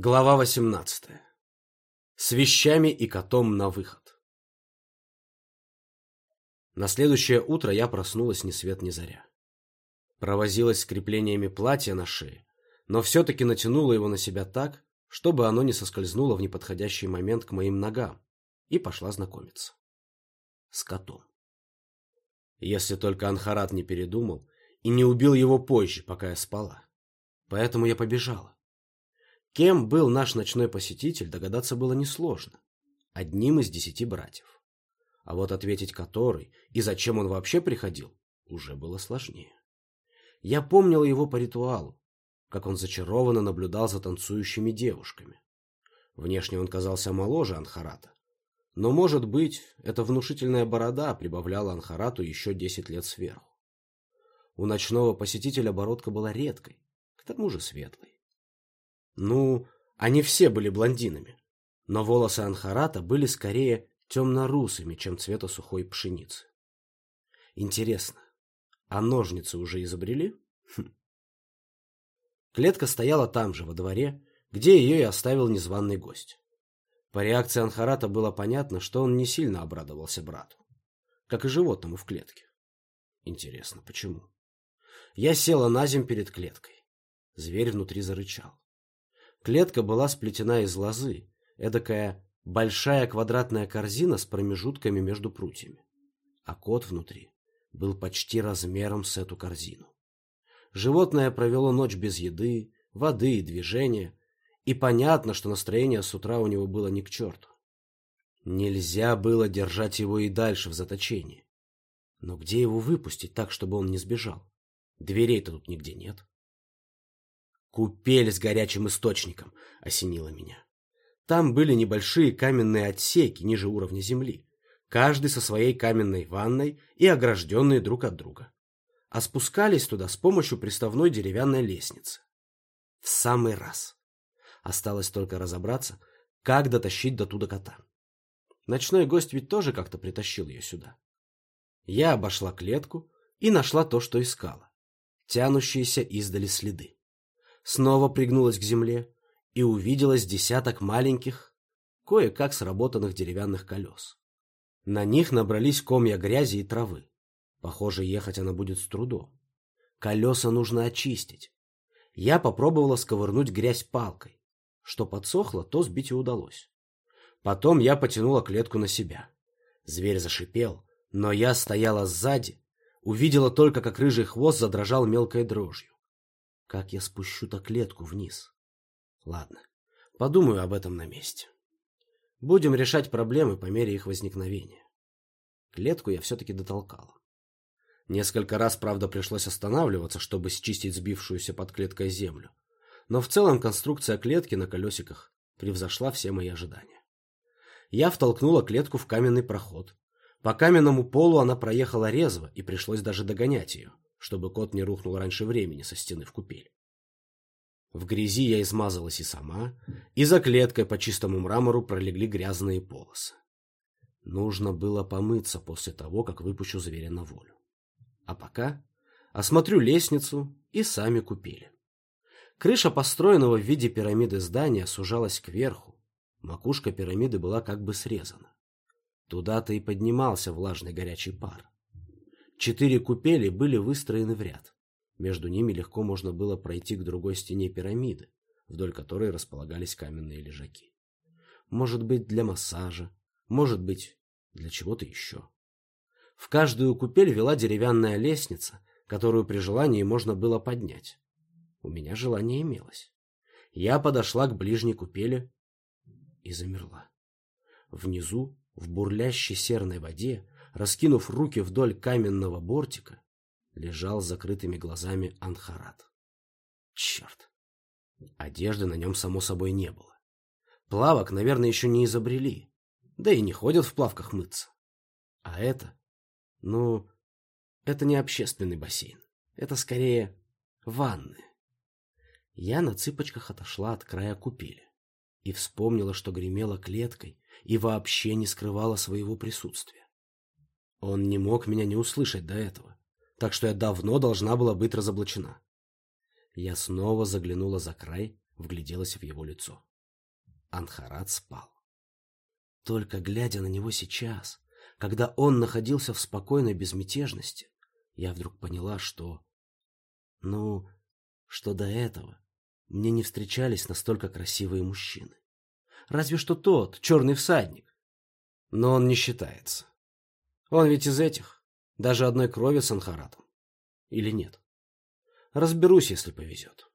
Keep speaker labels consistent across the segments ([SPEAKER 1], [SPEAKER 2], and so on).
[SPEAKER 1] Глава 18. С вещами и котом на выход. На следующее утро я проснулась ни свет ни заря. Провозилась с креплениями платья на шее, но все-таки натянула его на себя так, чтобы оно не соскользнуло в неподходящий момент к моим ногам, и пошла знакомиться. С котом. Если только Анхарат не передумал и не убил его позже, пока я спала. Поэтому я побежала Кем был наш ночной посетитель, догадаться было несложно. Одним из десяти братьев. А вот ответить который и зачем он вообще приходил, уже было сложнее. Я помнил его по ритуалу, как он зачарованно наблюдал за танцующими девушками. Внешне он казался моложе Анхарата. Но, может быть, эта внушительная борода прибавляла Анхарату еще десять лет сверху. У ночного посетителя бородка была редкой, к тому же светлой. Ну, они все были блондинами. Но волосы Анхарата были скорее темно-русыми, чем цвета сухой пшеницы. Интересно, а ножницы уже изобрели? Хм. Клетка стояла там же, во дворе, где ее и оставил незваный гость. По реакции Анхарата было понятно, что он не сильно обрадовался брату, как и животному в клетке. Интересно, почему? Я села на земь перед клеткой. Зверь внутри зарычал. Клетка была сплетена из лозы, эдакая большая квадратная корзина с промежутками между прутьями. А кот внутри был почти размером с эту корзину. Животное провело ночь без еды, воды и движения, и понятно, что настроение с утра у него было ни к черту. Нельзя было держать его и дальше в заточении. Но где его выпустить так, чтобы он не сбежал? Дверей-то тут нигде нет. Купель с горячим источником осенила меня. Там были небольшие каменные отсеки ниже уровня земли, каждый со своей каменной ванной и огражденные друг от друга. А спускались туда с помощью приставной деревянной лестницы. В самый раз. Осталось только разобраться, как дотащить до туда кота. Ночной гость ведь тоже как-то притащил ее сюда. Я обошла клетку и нашла то, что искала. Тянущиеся издали следы снова пригнулась к земле и увиделась десяток маленьких, кое-как сработанных деревянных колес. На них набрались комья грязи и травы. Похоже, ехать она будет с трудом. Колеса нужно очистить. Я попробовала сковырнуть грязь палкой. Что подсохло, то сбить и удалось. Потом я потянула клетку на себя. Зверь зашипел, но я стояла сзади, увидела только, как рыжий хвост задрожал мелкой дрожью. Как я спущу-то клетку вниз? Ладно, подумаю об этом на месте. Будем решать проблемы по мере их возникновения. Клетку я все-таки дотолкала. Несколько раз, правда, пришлось останавливаться, чтобы счистить сбившуюся под клеткой землю. Но в целом конструкция клетки на колесиках превзошла все мои ожидания. Я втолкнула клетку в каменный проход. По каменному полу она проехала резво, и пришлось даже догонять ее чтобы кот не рухнул раньше времени со стены в купель. В грязи я измазалась и сама, и за клеткой по чистому мрамору пролегли грязные полосы. Нужно было помыться после того, как выпущу зверя на волю. А пока осмотрю лестницу и сами купили. Крыша построенного в виде пирамиды здания сужалась кверху. Макушка пирамиды была как бы срезана. Туда-то и поднимался влажный горячий пар. Четыре купели были выстроены в ряд. Между ними легко можно было пройти к другой стене пирамиды, вдоль которой располагались каменные лежаки. Может быть, для массажа, может быть, для чего-то еще. В каждую купель вела деревянная лестница, которую при желании можно было поднять. У меня желание имелось. Я подошла к ближней купели и замерла. Внизу, в бурлящей серной воде, раскинув руки вдоль каменного бортика, лежал с закрытыми глазами Анхарат. Черт! Одежды на нем, само собой, не было. Плавок, наверное, еще не изобрели, да и не ходят в плавках мыться. А это? Ну, это не общественный бассейн. Это скорее ванны. Я на цыпочках отошла от края купели и вспомнила, что гремела клеткой и вообще не скрывала своего присутствия. Он не мог меня не услышать до этого, так что я давно должна была быть разоблачена. Я снова заглянула за край, вгляделась в его лицо. Анхарат спал. Только глядя на него сейчас, когда он находился в спокойной безмятежности, я вдруг поняла, что... Ну, что до этого мне не встречались настолько красивые мужчины. Разве что тот, черный всадник. Но он не считается. Он ведь из этих, даже одной крови с Анхаратом. Или нет? Разберусь, если повезет.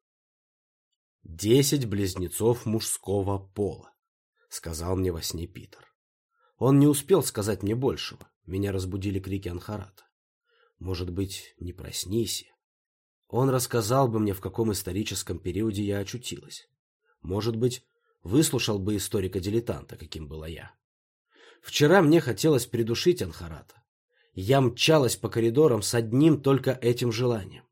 [SPEAKER 1] «Десять близнецов мужского пола», — сказал мне во сне Питер. Он не успел сказать мне большего. Меня разбудили крики Анхарата. Может быть, не проснись. Он рассказал бы мне, в каком историческом периоде я очутилась. Может быть, выслушал бы историка-дилетанта, каким была я. Вчера мне хотелось придушить Анхарата. Я мчалась по коридорам с одним только этим желанием.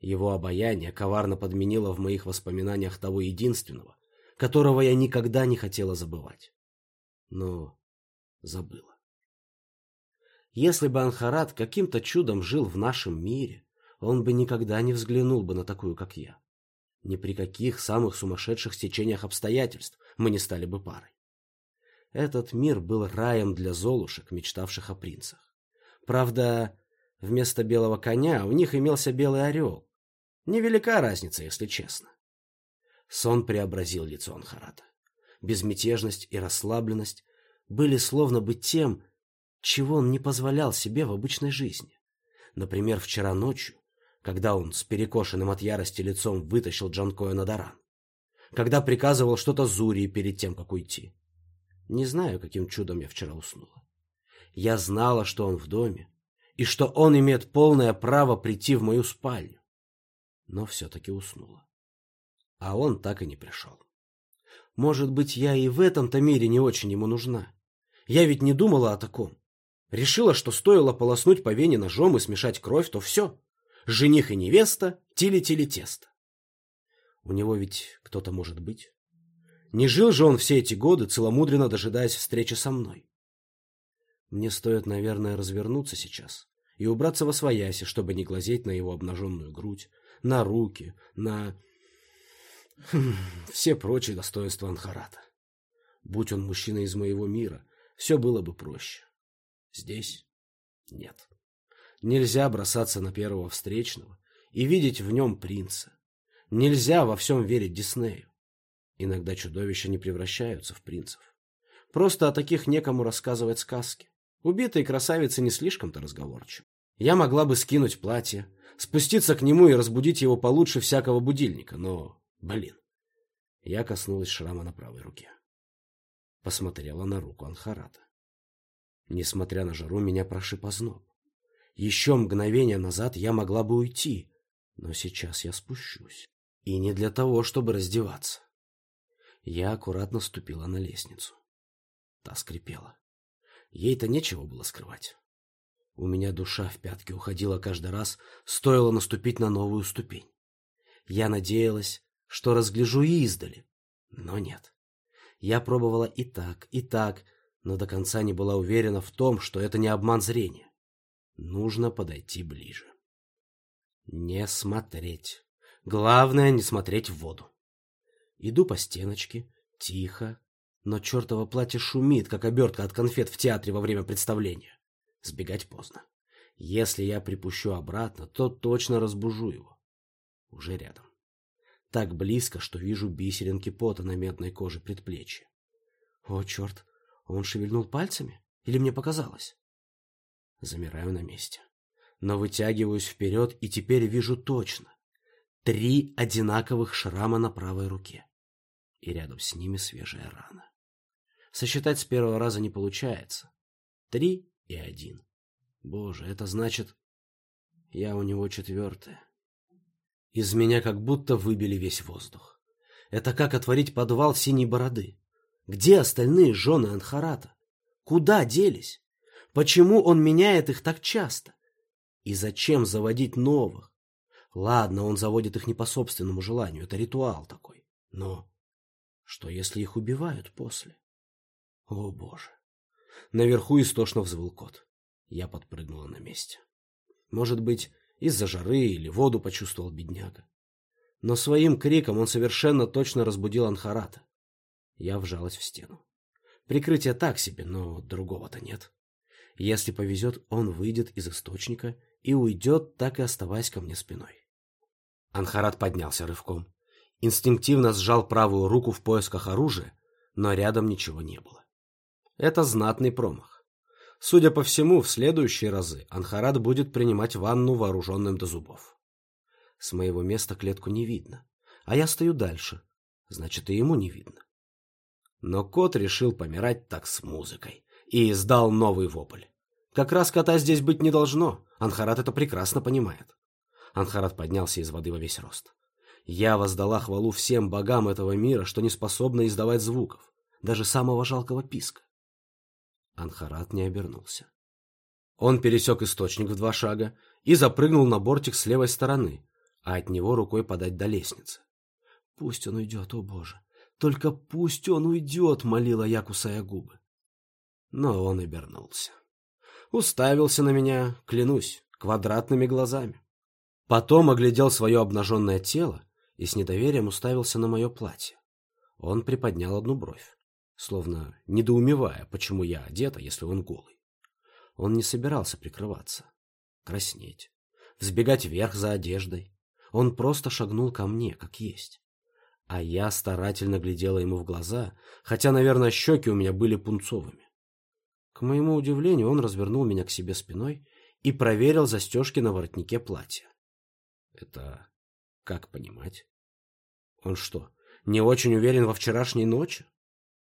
[SPEAKER 1] Его обаяние коварно подменило в моих воспоминаниях того единственного, которого я никогда не хотела забывать. Но забыла. Если бы Анхарат каким-то чудом жил в нашем мире, он бы никогда не взглянул бы на такую, как я. Ни при каких самых сумасшедших стечениях обстоятельств мы не стали бы парой. Этот мир был раем для золушек, мечтавших о принцах. Правда, вместо белого коня у них имелся белый орел. Невелика разница, если честно. Сон преобразил лицо Анхарата. Безмятежность и расслабленность были словно бы тем, чего он не позволял себе в обычной жизни. Например, вчера ночью, когда он с перекошенным от ярости лицом вытащил Джанкоя на Даран. Когда приказывал что-то Зурии перед тем, как уйти. Не знаю, каким чудом я вчера уснула. Я знала, что он в доме, и что он имеет полное право прийти в мою спальню. Но все-таки уснула. А он так и не пришел. Может быть, я и в этом-то мире не очень ему нужна. Я ведь не думала о таком. Решила, что стоило полоснуть по вене ножом и смешать кровь, то все. Жених и невеста тили-тили тесто. У него ведь кто-то может быть. Не жил же он все эти годы, целомудренно дожидаясь встречи со мной. Мне стоит, наверное, развернуться сейчас и убраться во свояси, чтобы не глазеть на его обнаженную грудь, на руки, на... Хм, все прочие достоинства Анхарата. Будь он мужчина из моего мира, все было бы проще. Здесь нет. Нельзя бросаться на первого встречного и видеть в нем принца. Нельзя во всем верить Диснею. Иногда чудовища не превращаются в принцев. Просто о таких некому рассказывать сказки. Убитые красавицы не слишком-то разговорчивы. Я могла бы скинуть платье, спуститься к нему и разбудить его получше всякого будильника, но, блин. Я коснулась шрама на правой руке. Посмотрела на руку Анхарата. Несмотря на жару, меня прошиб озноб. Еще мгновение назад я могла бы уйти, но сейчас я спущусь. И не для того, чтобы раздеваться. Я аккуратно ступила на лестницу. Та скрипела. Ей-то нечего было скрывать. У меня душа в пятки уходила каждый раз, стоило наступить на новую ступень. Я надеялась, что разгляжу и издали, но нет. Я пробовала и так, и так, но до конца не была уверена в том, что это не обман зрения. Нужно подойти ближе. Не смотреть. Главное, не смотреть в воду. Иду по стеночке, тихо, но чертово платье шумит, как обертка от конфет в театре во время представления. Сбегать поздно. Если я припущу обратно, то точно разбужу его. Уже рядом. Так близко, что вижу бисеринки пота на медной коже предплечья. О, черт, он шевельнул пальцами? Или мне показалось? Замираю на месте. Но вытягиваюсь вперед и теперь вижу точно. Три одинаковых шрама на правой руке. И рядом с ними свежая рана. Сосчитать с первого раза не получается. Три и один. Боже, это значит... Я у него четвертая. Из меня как будто выбили весь воздух. Это как отворить подвал синей бороды. Где остальные жены Анхарата? Куда делись? Почему он меняет их так часто? И зачем заводить новых? Ладно, он заводит их не по собственному желанию, это ритуал такой. Но что, если их убивают после? О, боже! Наверху истошно взвыл кот. Я подпрыгнула на месте. Может быть, из-за жары или воду почувствовал бедняга. Но своим криком он совершенно точно разбудил Анхарата. Я вжалась в стену. Прикрытие так себе, но другого-то нет. Если повезет, он выйдет из источника и уйдет, так и оставаясь ко мне спиной. Анхарат поднялся рывком. Инстинктивно сжал правую руку в поисках оружия, но рядом ничего не было. Это знатный промах. Судя по всему, в следующие разы Анхарат будет принимать ванну вооруженным до зубов. С моего места клетку не видно, а я стою дальше, значит, и ему не видно. Но кот решил помирать так с музыкой и издал новый вопль. Как раз кота здесь быть не должно, Анхарат это прекрасно понимает. Анхарат поднялся из воды во весь рост. Я воздала хвалу всем богам этого мира, что не способны издавать звуков, даже самого жалкого писка. Анхарат не обернулся. Он пересек источник в два шага и запрыгнул на бортик с левой стороны, а от него рукой подать до лестницы. «Пусть он уйдет, о боже! Только пусть он уйдет!» — молила я, кусая губы. Но он обернулся. Уставился на меня, клянусь, квадратными глазами. Потом оглядел свое обнаженное тело и с недоверием уставился на мое платье. Он приподнял одну бровь словно недоумевая, почему я одета, если он голый. Он не собирался прикрываться, краснеть, взбегать вверх за одеждой. Он просто шагнул ко мне, как есть. А я старательно глядела ему в глаза, хотя, наверное, щеки у меня были пунцовыми. К моему удивлению, он развернул меня к себе спиной и проверил застежки на воротнике платья. Это как понимать? Он что, не очень уверен во вчерашней ночи?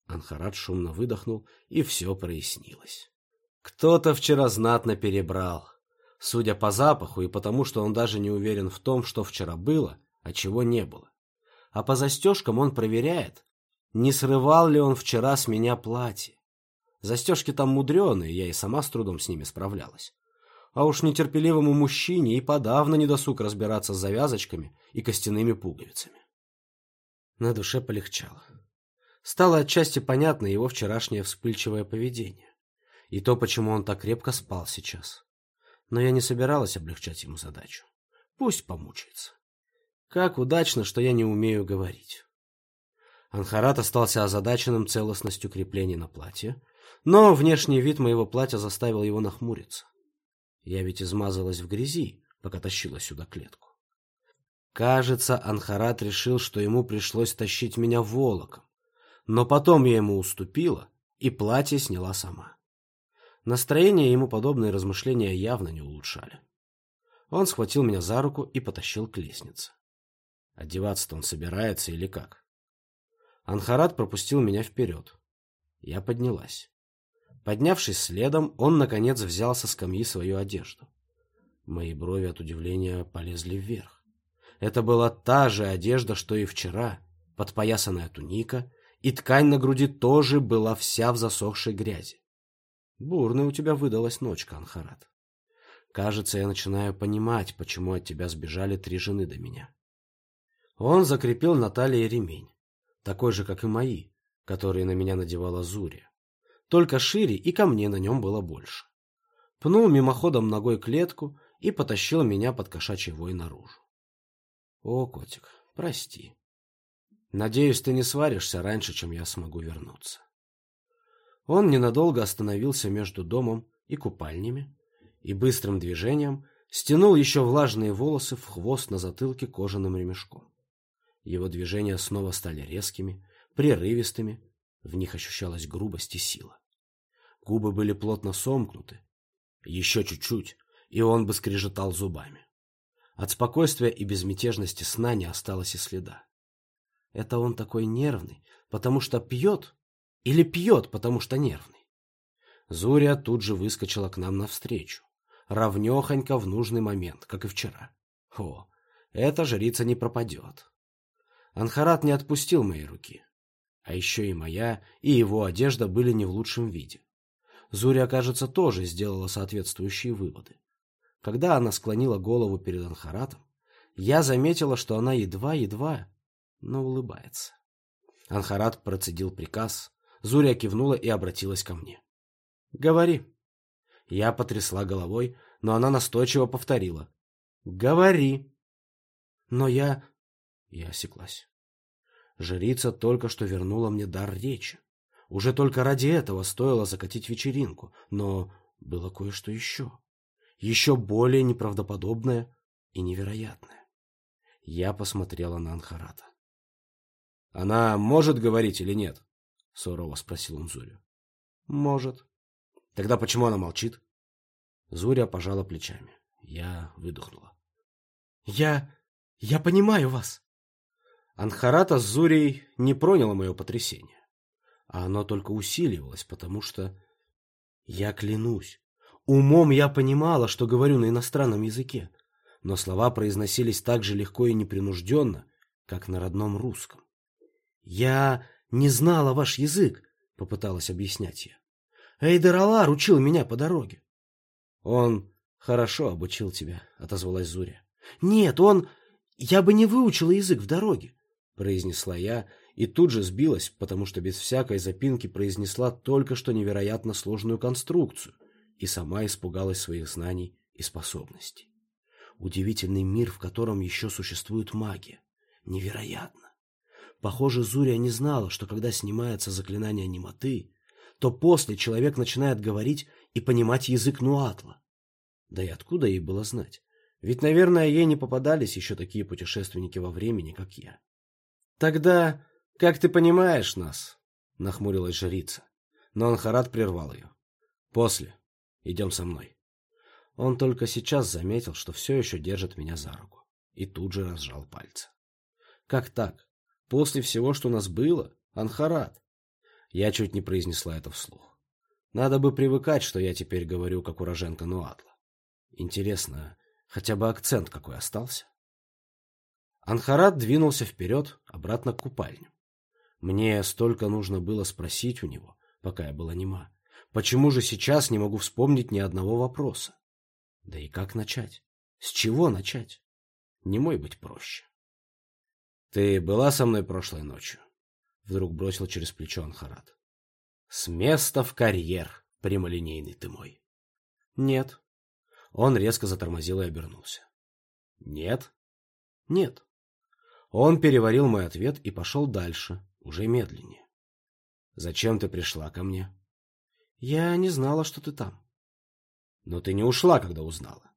[SPEAKER 1] Анхарат шумно выдохнул, и все прояснилось. Кто-то вчера знатно перебрал. Судя по запаху и потому, что он даже не уверен в том, что вчера было, а чего не было. А по застежкам он проверяет, не срывал ли он вчера с меня платье. Застежки там мудреные, я и сама с трудом с ними справлялась. А уж нетерпеливому мужчине и подавно не досуг разбираться с завязочками и костяными пуговицами. На душе полегчало. Стало отчасти понятно его вчерашнее вспыльчивое поведение. И то, почему он так крепко спал сейчас. Но я не собиралась облегчать ему задачу. Пусть помучается. Как удачно, что я не умею говорить. Анхарат остался озадаченным целостностью крепления на платье, но внешний вид моего платья заставил его нахмуриться. Я ведь измазалась в грязи, пока тащила сюда клетку. Кажется, Анхарат решил, что ему пришлось тащить меня волоком, но потом я ему уступила и платье сняла сама. Настроение ему подобные размышления явно не улучшали. Он схватил меня за руку и потащил к лестнице. Одеваться-то он собирается или как? Анхарат пропустил меня вперед. Я поднялась. Поднявшись следом, он, наконец, взял со скамьи свою одежду. Мои брови от удивления полезли вверх. Это была та же одежда, что и вчера, подпоясанная туника и ткань на груди тоже была вся в засохшей грязи. Бурная у тебя выдалась ночка, Анхарат. Кажется, я начинаю понимать, почему от тебя сбежали три жены до меня. Он закрепил на талии ремень, такой же, как и мои, которые на меня надевала Зурия. Только шире и ко мне на нем было больше. Пнул мимоходом ногой клетку и потащил меня под кошачий вой наружу. О, котик, прости. Надеюсь, ты не сваришься раньше, чем я смогу вернуться. Он ненадолго остановился между домом и купальнями и быстрым движением стянул еще влажные волосы в хвост на затылке кожаным ремешком. Его движения снова стали резкими, прерывистыми, в них ощущалась грубость и сила. Губы были плотно сомкнуты. Еще чуть-чуть, и он бы скрежетал зубами. От спокойствия и безмятежности сна не осталось и следа. Это он такой нервный, потому что пьет? Или пьет, потому что нервный? Зуря тут же выскочила к нам навстречу. Равнехонько в нужный момент, как и вчера. О, эта жрица не пропадет. Анхарат не отпустил мои руки. А еще и моя, и его одежда были не в лучшем виде. Зуря, кажется, тоже сделала соответствующие выводы. Когда она склонила голову перед Анхаратом, я заметила, что она едва-едва но улыбается. Анхарат процедил приказ. Зуря кивнула и обратилась ко мне. «Говори». Я потрясла головой, но она настойчиво повторила. «Говори». «Но я... Я осеклась. Жрица только что вернула мне дар речи. Уже только ради этого стоило закатить вечеринку, но было кое-что еще. Еще более неправдоподобное и невероятное. Я посмотрела на Анхарата. «Она может говорить или нет?» — сурово спросил он Зурю. «Может». «Тогда почему она молчит?» Зуря пожала плечами. Я выдохнула. «Я... я понимаю вас!» Анхарата с Зурей не проняло мое потрясение. А оно только усиливалось, потому что... Я клянусь, умом я понимала, что говорю на иностранном языке, но слова произносились так же легко и непринужденно, как на родном русском. «Я не знала ваш язык», — попыталась объяснять я. «Эйдер Алар учил меня по дороге». «Он хорошо обучил тебя», — отозвалась Зуря. «Нет, он... Я бы не выучила язык в дороге произнесла я и тут же сбилась, потому что без всякой запинки произнесла только что невероятно сложную конструкцию и сама испугалась своих знаний и способностей. Удивительный мир, в котором еще существует магия. Невероятно. Похоже, Зурия не знала, что когда снимается заклинание немоты, то после человек начинает говорить и понимать язык Нуатла. Да и откуда ей было знать? Ведь, наверное, ей не попадались еще такие путешественники во времени, как я. «Тогда, как ты понимаешь нас?» — нахмурилась жрица. Но Анхарат прервал ее. «После. Идем со мной». Он только сейчас заметил, что все еще держит меня за руку. И тут же разжал пальцы. «Как так? После всего, что у нас было? Анхарат?» Я чуть не произнесла это вслух. Надо бы привыкать, что я теперь говорю, как уроженка Нуатла. Интересно, хотя бы акцент какой остался? Анхарат двинулся вперед, обратно к купальню. Мне столько нужно было спросить у него, пока я была нема. Почему же сейчас не могу вспомнить ни одного вопроса? Да и как начать? С чего начать? Не мой быть проще. Ты была со мной прошлой ночью? Вдруг бросил через плечо Анхарат. С места в карьер, прямолинейный ты мой. Нет. Он резко затормозил и обернулся. Нет? Нет. Он переварил мой ответ и пошел дальше, уже медленнее. «Зачем ты пришла ко мне?» «Я не знала, что ты там». «Но ты не ушла, когда узнала?»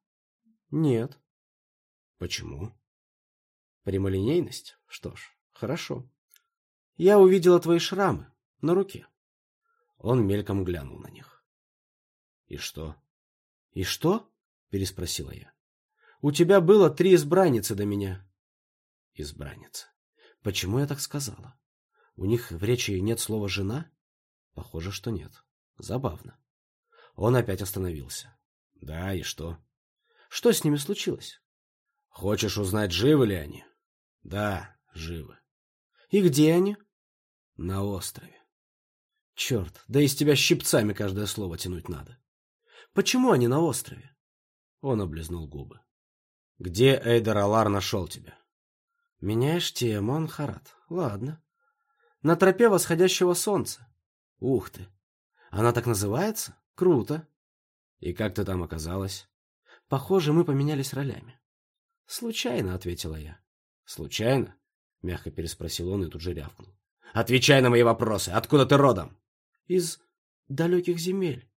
[SPEAKER 1] «Нет». «Почему?» «Прямолинейность? Что ж, хорошо. Я увидела твои шрамы на руке». Он мельком глянул на них. «И что?» «И что?» — переспросила я. «У тебя было три избранницы до меня избранница. Почему я так сказала? У них в речи нет слова «жена»? Похоже, что нет. Забавно. Он опять остановился. Да, и что? Что с ними случилось? Хочешь узнать, живы ли они? Да, живы. И где они? На острове. Черт, да из тебя щипцами каждое слово тянуть надо. Почему они на острове? Он облизнул губы. Где Эйдер Алар нашел тебя? Меняешь тему, Анхарат. Ладно. На тропе восходящего солнца. Ух ты. Она так называется? Круто. И как ты там оказалась? Похоже, мы поменялись ролями. Случайно, ответила я. Случайно? Мягко переспросил он и тут же рявкнул. Отвечай на мои вопросы. Откуда ты родом? Из далеких земель.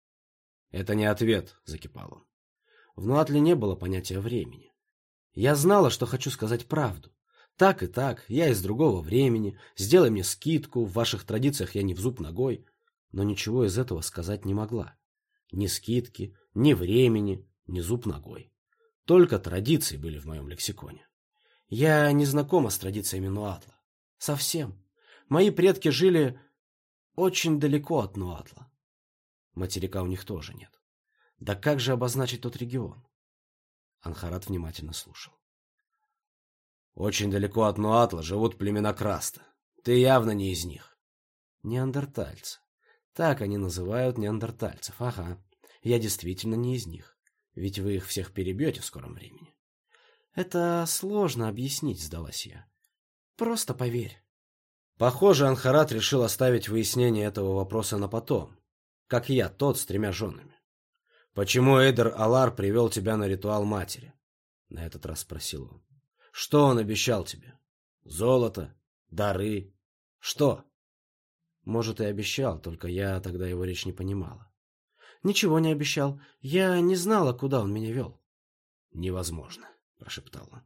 [SPEAKER 1] Это не ответ, закипал он. В Нуатле не было понятия времени. Я знала, что хочу сказать правду. Так и так, я из другого времени, сделай мне скидку, в ваших традициях я не в зуб ногой. Но ничего из этого сказать не могла. Ни скидки, ни времени, ни зуб ногой. Только традиции были в моем лексиконе. Я не знакома с традициями Нуатла. Совсем. Мои предки жили очень далеко от Нуатла. Материка у них тоже нет. Да как же обозначить тот регион? Анхарат внимательно слушал. Очень далеко от Нуатла живут племена Краста. Ты явно не из них. Неандертальцы. Так они называют неандертальцев. Ага. Я действительно не из них. Ведь вы их всех перебьете в скором времени. Это сложно объяснить, сдалась я. Просто поверь. Похоже, Анхарат решил оставить выяснение этого вопроса на потом. Как я, тот с тремя женами. «Почему Эйдер Алар привел тебя на ритуал матери?» На этот раз спросил он. Что он обещал тебе? Золото? Дары? Что? Может, и обещал, только я тогда его речь не понимала.
[SPEAKER 2] Ничего не обещал. Я не знала, куда он меня вел.
[SPEAKER 1] Невозможно, прошептал он.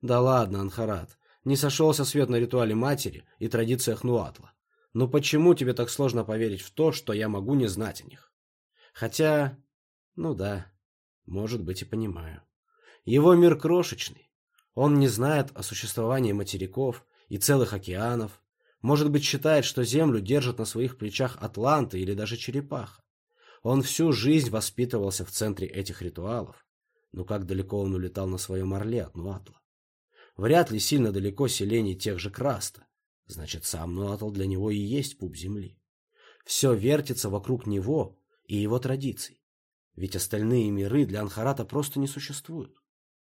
[SPEAKER 1] Да ладно, Анхарат, не сошелся свет на ритуале матери и традициях Нуатла. Но почему тебе так сложно поверить в то, что я могу не знать о них? Хотя, ну да, может быть и понимаю. Его мир крошечный. Он не знает о существовании материков и целых океанов. Может быть, считает, что Землю держат на своих плечах атланты или даже черепаха. Он всю жизнь воспитывался в центре этих ритуалов. Но как далеко он улетал на своем орле от Нуатла? Вряд ли сильно далеко селений тех же Краста. Значит, сам Нуатл для него и есть пуп земли. Все вертится вокруг него и его традиций. Ведь остальные миры для Анхарата просто не существуют.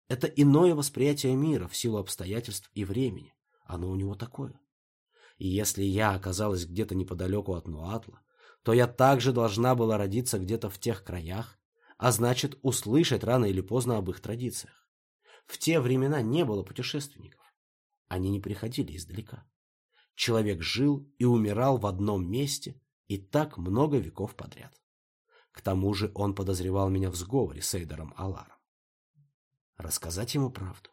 [SPEAKER 1] Это иное восприятие мира в силу обстоятельств и времени. Оно у него такое. И если я оказалась где-то неподалеку от Нуатла, то я также должна была родиться где-то в тех краях, а значит услышать рано или поздно об их традициях. В те времена не было путешественников. Они не приходили издалека. Человек жил и умирал в одном месте, и так много веков подряд. К тому же он подозревал меня в сговоре с Эйдером Аларом. Рассказать ему правду.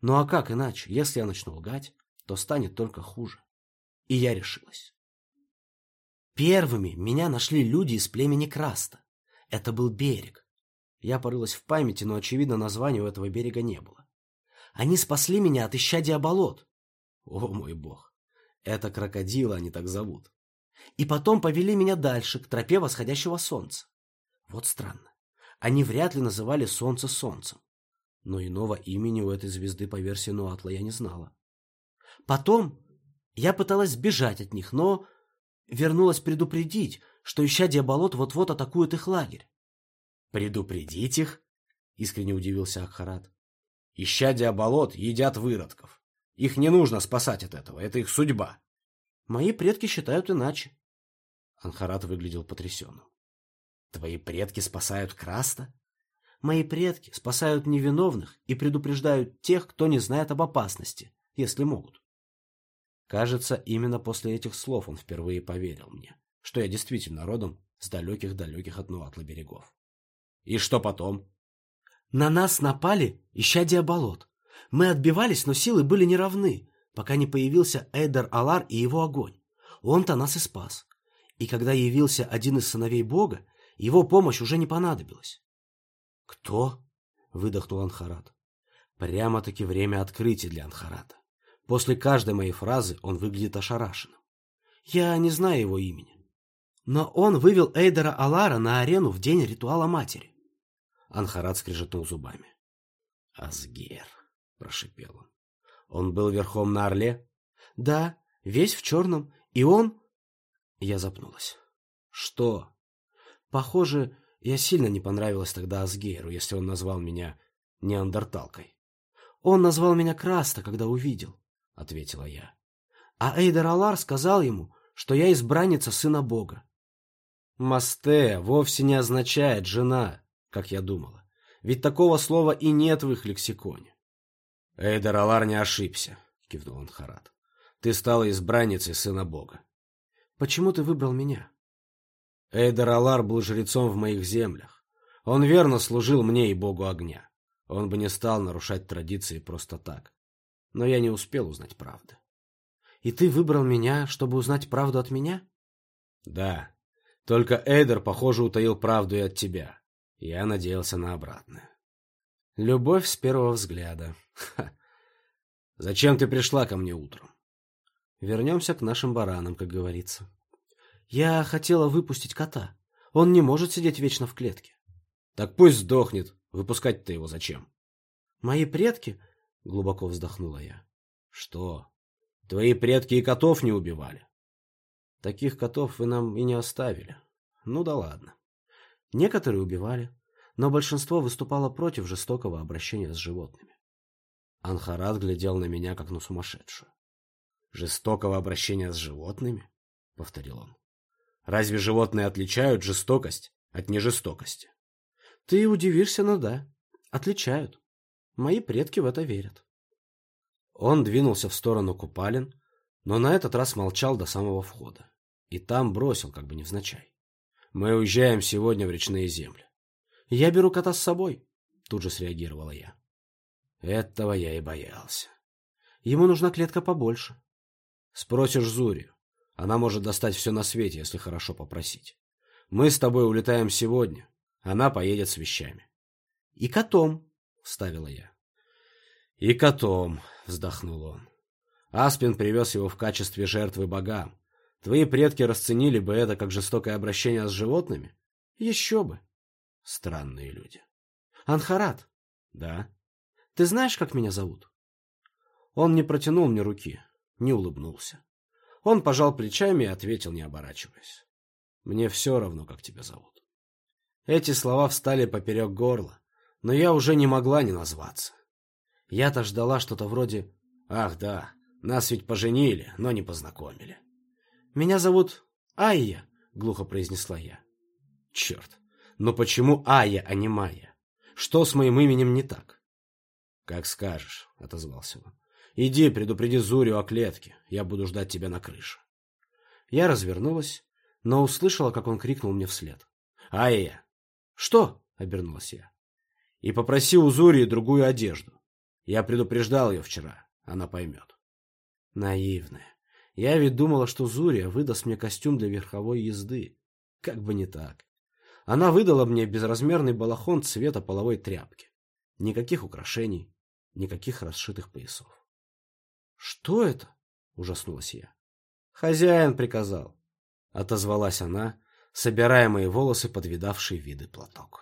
[SPEAKER 1] Ну а как иначе, если я начну лгать, то станет только хуже. И я решилась. Первыми меня нашли люди из племени Краста. Это был берег. Я порылась в памяти, но, очевидно, названия у этого берега не было. Они спасли меня от исчадия болот. О, мой бог! Это крокодилы они так зовут и потом повели меня дальше, к тропе восходящего солнца. Вот странно. Они вряд ли называли солнце солнцем. Но иного имени у этой звезды по версии Нуатла я не знала. Потом я пыталась сбежать от них, но вернулась предупредить, что исчадия болот вот-вот атакуют их лагерь. «Предупредить их?» — искренне удивился Акхарат. «Исчадия болот едят выродков. Их не нужно спасать от этого, это их судьба». Мои предки считают иначе. Анхарат выглядел потрясенным. Твои предки спасают Краста? Мои предки спасают невиновных и предупреждают тех, кто не знает об опасности, если могут. Кажется, именно после этих слов он впервые поверил мне, что я действительно родом с далеких-далеких от Нуатла берегов. И что потом? На нас напали, исчадия болот. Мы отбивались, но силы были неравны пока не появился Эйдар Алар и его огонь. Он-то нас и спас. И когда явился один из сыновей Бога, его помощь уже не понадобилась. «Кто?» — выдохнул Анхарат. Прямо-таки время открытия для Анхарата. После каждой моей фразы он выглядит ошарашенным. Я не знаю его имени. Но он вывел Эйдера Алара на арену в день ритуала матери. Анхарат скрежетнул зубами. «Асгер», — прошипел он. Он был верхом на орле? Да, весь в черном. И он... Я запнулась. Что? Похоже, я сильно не понравилась тогда Асгейру, если он назвал меня неандерталкой. Он назвал меня Краста, когда увидел, — ответила я. А Эйдер Алар сказал ему, что я избранница сына Бога. Масте вовсе не означает «жена», как я думала. Ведь такого слова и нет в их лексиконе. Эйдер Алар не ошибся, кивнул Анхарат. Ты стала избранницей сына Бога. Почему ты выбрал меня? Эйдер Алар был жрецом в моих землях. Он верно служил мне и Богу огня. Он бы не стал нарушать традиции просто так. Но я не успел узнать правды. И ты выбрал меня, чтобы узнать правду от меня? Да. Только Эйдер, похоже, утаил правду и от тебя. Я надеялся на обратное. Любовь с первого взгляда. Ха. Зачем ты пришла ко мне утром? Вернемся к нашим баранам, как говорится. Я хотела выпустить кота. Он не может сидеть вечно в клетке. Так пусть сдохнет. Выпускать-то его зачем? Мои предки... Глубоко вздохнула я. Что? Твои предки и котов не убивали? Таких котов вы нам и не оставили. Ну да ладно. Некоторые убивали, но большинство выступало против жестокого обращения с животными. Анхарат глядел на меня, как на сумасшедшую. «Жестокого обращения с животными?» — повторил он. «Разве животные отличают жестокость от нежестокости?» «Ты удивишься, но да. Отличают. Мои предки в это верят». Он двинулся в сторону купалин, но на этот раз молчал до самого входа. И там бросил, как бы невзначай. «Мы уезжаем сегодня в речные земли».
[SPEAKER 2] «Я беру кота с собой», — тут же среагировала я.
[SPEAKER 1] Этого я и боялся.
[SPEAKER 2] Ему нужна клетка побольше.
[SPEAKER 1] Спросишь Зурию. Она может достать все на свете, если хорошо попросить. Мы с тобой улетаем сегодня. Она поедет с вещами.
[SPEAKER 2] — И котом, — вставила я.
[SPEAKER 1] — И котом, — вздохнул он. Аспин привез его в качестве жертвы богам. Твои предки расценили бы это как жестокое обращение с животными?
[SPEAKER 2] Еще бы.
[SPEAKER 1] Странные люди.
[SPEAKER 2] Анхарат.
[SPEAKER 1] Да.
[SPEAKER 2] Ты знаешь, как меня зовут?
[SPEAKER 1] Он не протянул мне руки, не улыбнулся. Он пожал плечами и ответил, не оборачиваясь. Мне все равно, как тебя зовут. Эти слова встали поперек горла, но я уже не могла не назваться. Я-то ждала что-то вроде «Ах, да, нас ведь поженили, но не познакомили».
[SPEAKER 2] «Меня зовут Айя», — глухо произнесла я.
[SPEAKER 1] «Черт, но почему Айя, а не Майя? Что с моим именем не так?» «Как скажешь», — отозвался он. «Иди, предупреди Зурю о клетке. Я буду ждать тебя на крыше».
[SPEAKER 2] Я развернулась, но услышала, как он крикнул мне вслед.
[SPEAKER 1] «Айя!»
[SPEAKER 2] «Что?» — обернулась я.
[SPEAKER 1] «И попроси у Зурии другую одежду. Я предупреждал ее вчера. Она поймет».
[SPEAKER 2] Наивная. Я ведь думала, что Зурия выдаст мне костюм для верховой езды. Как бы не так. Она выдала мне безразмерный балахон цвета половой тряпки. Никаких украшений, никаких расшитых поясов.
[SPEAKER 1] «Что это?» — ужаснулась я.
[SPEAKER 2] «Хозяин приказал», —
[SPEAKER 1] отозвалась она, собирая мои волосы под видавший виды платок.